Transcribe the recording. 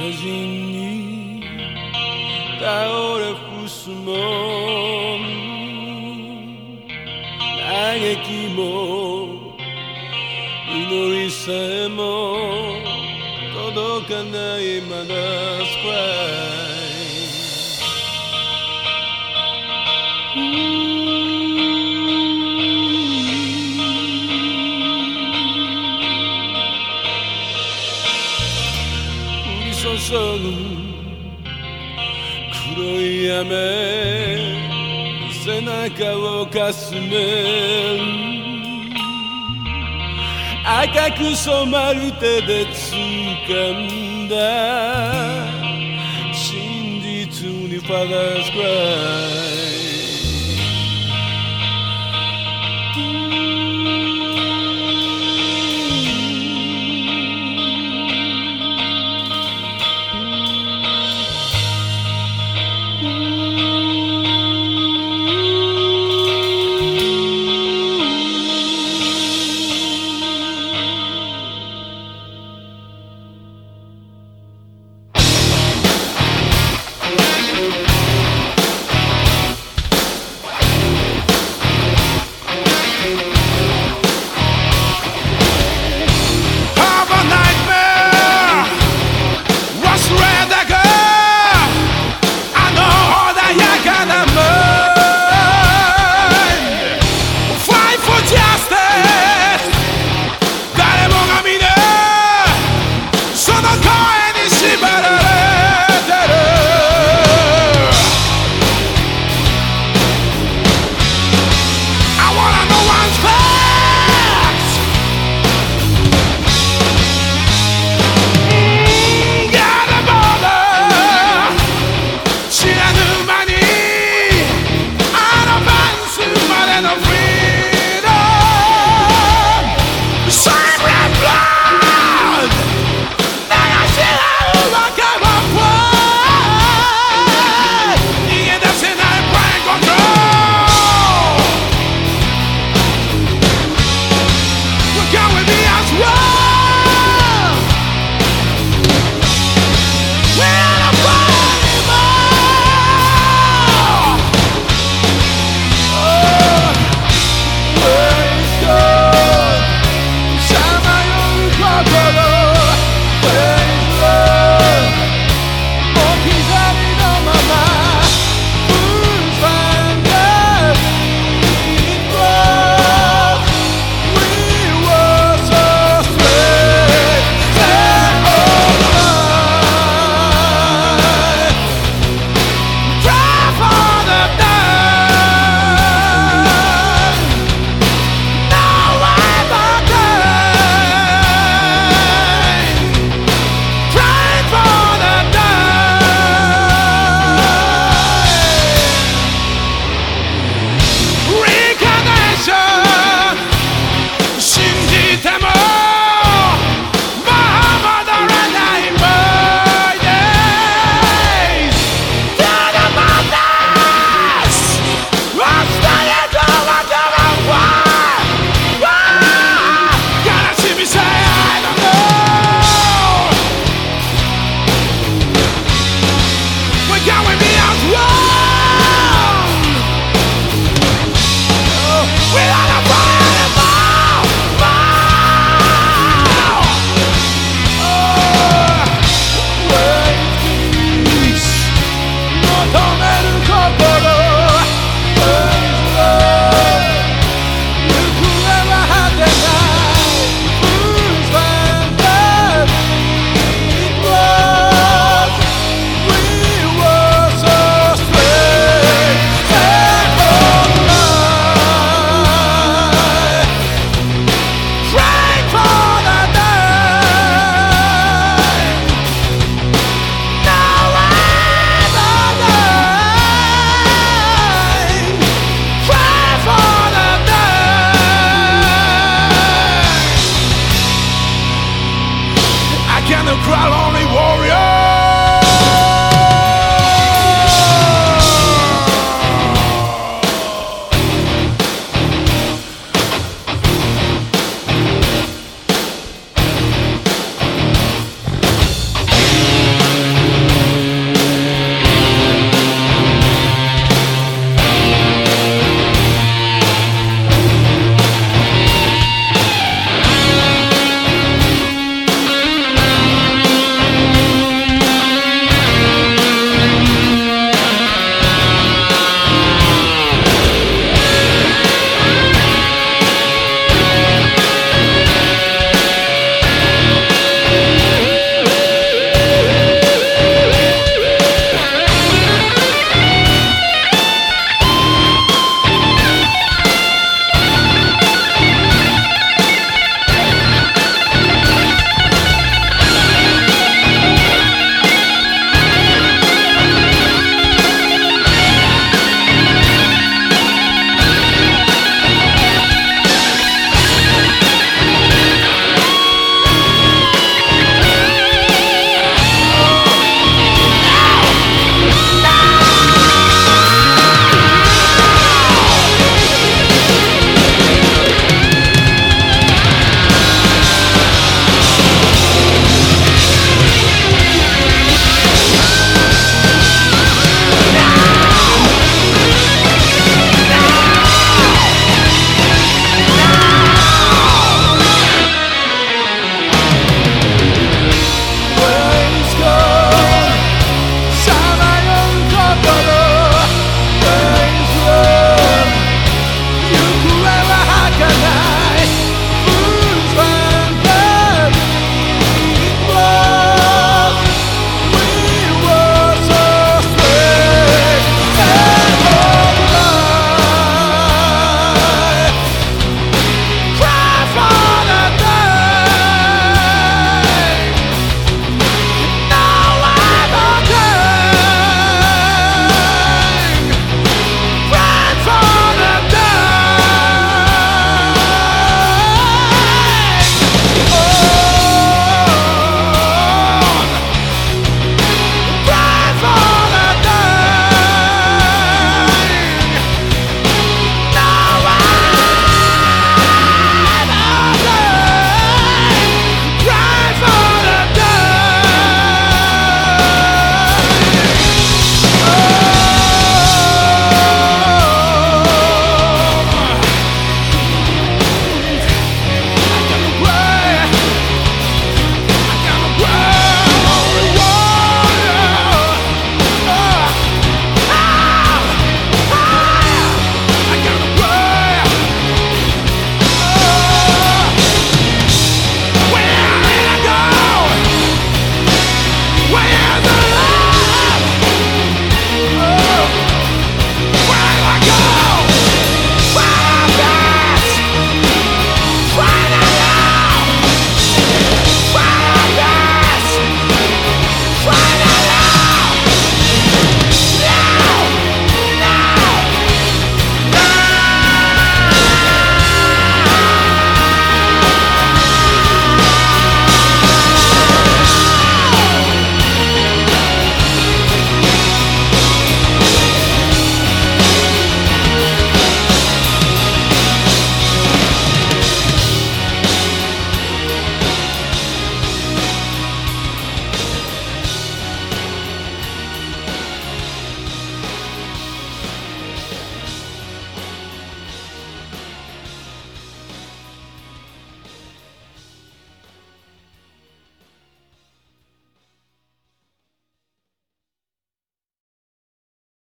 に倒れ伏すも嘆きも祈りさえも届かないまだ注ぐ黒い雨背中をかすめる赤く染まる手で掴んだ真実にファラスクラ